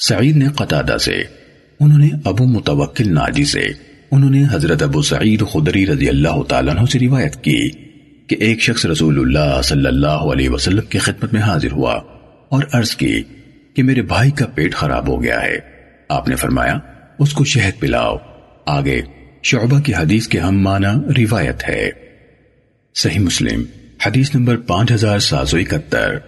سعید نے قطادہ سے، انہوں نے ابو متوکل ناجی سے، انہوں نے حضرت ابو سعید خدری رضی اللہ تعالیٰ عنہ سے روایت کی کہ ایک شخص رسول اللہ صلی اللہ علیہ وسلم کی خدمت میں حاضر ہوا اور عرض کی کہ میرے بھائی کا پیٹ خراب ہو گیا ہے۔ آپ نے فرمایا، اس کو شہد پلاؤ۔ آگے، شعبہ کی حدیث کے ہم معنی روایت ہے۔ صحیح مسلم، حدیث نمبر پانچ ہزار سات سو اکہتر۔